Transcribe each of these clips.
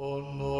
Oh, no.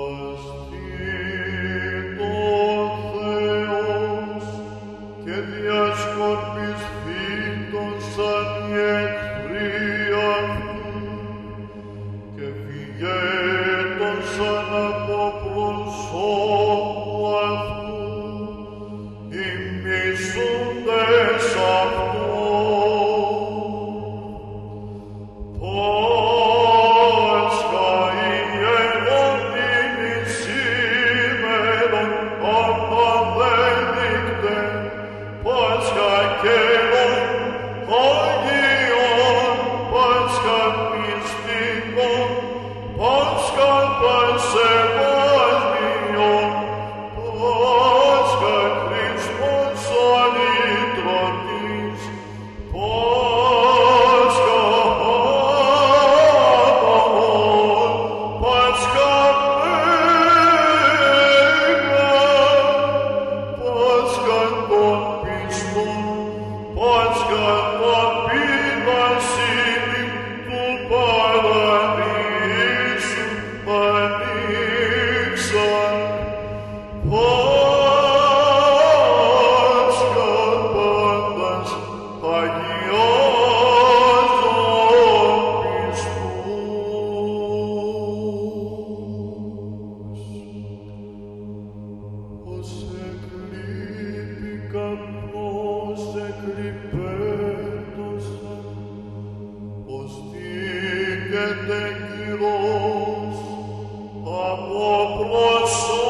Lord, so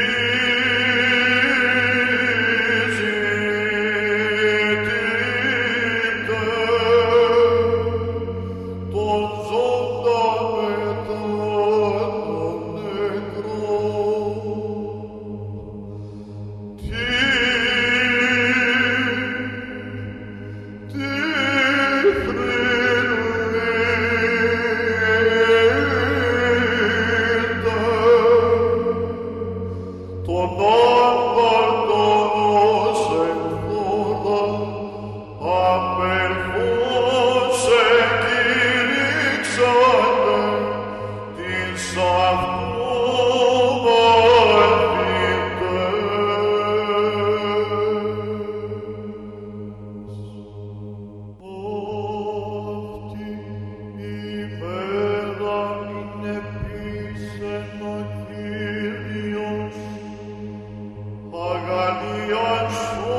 Agar Dios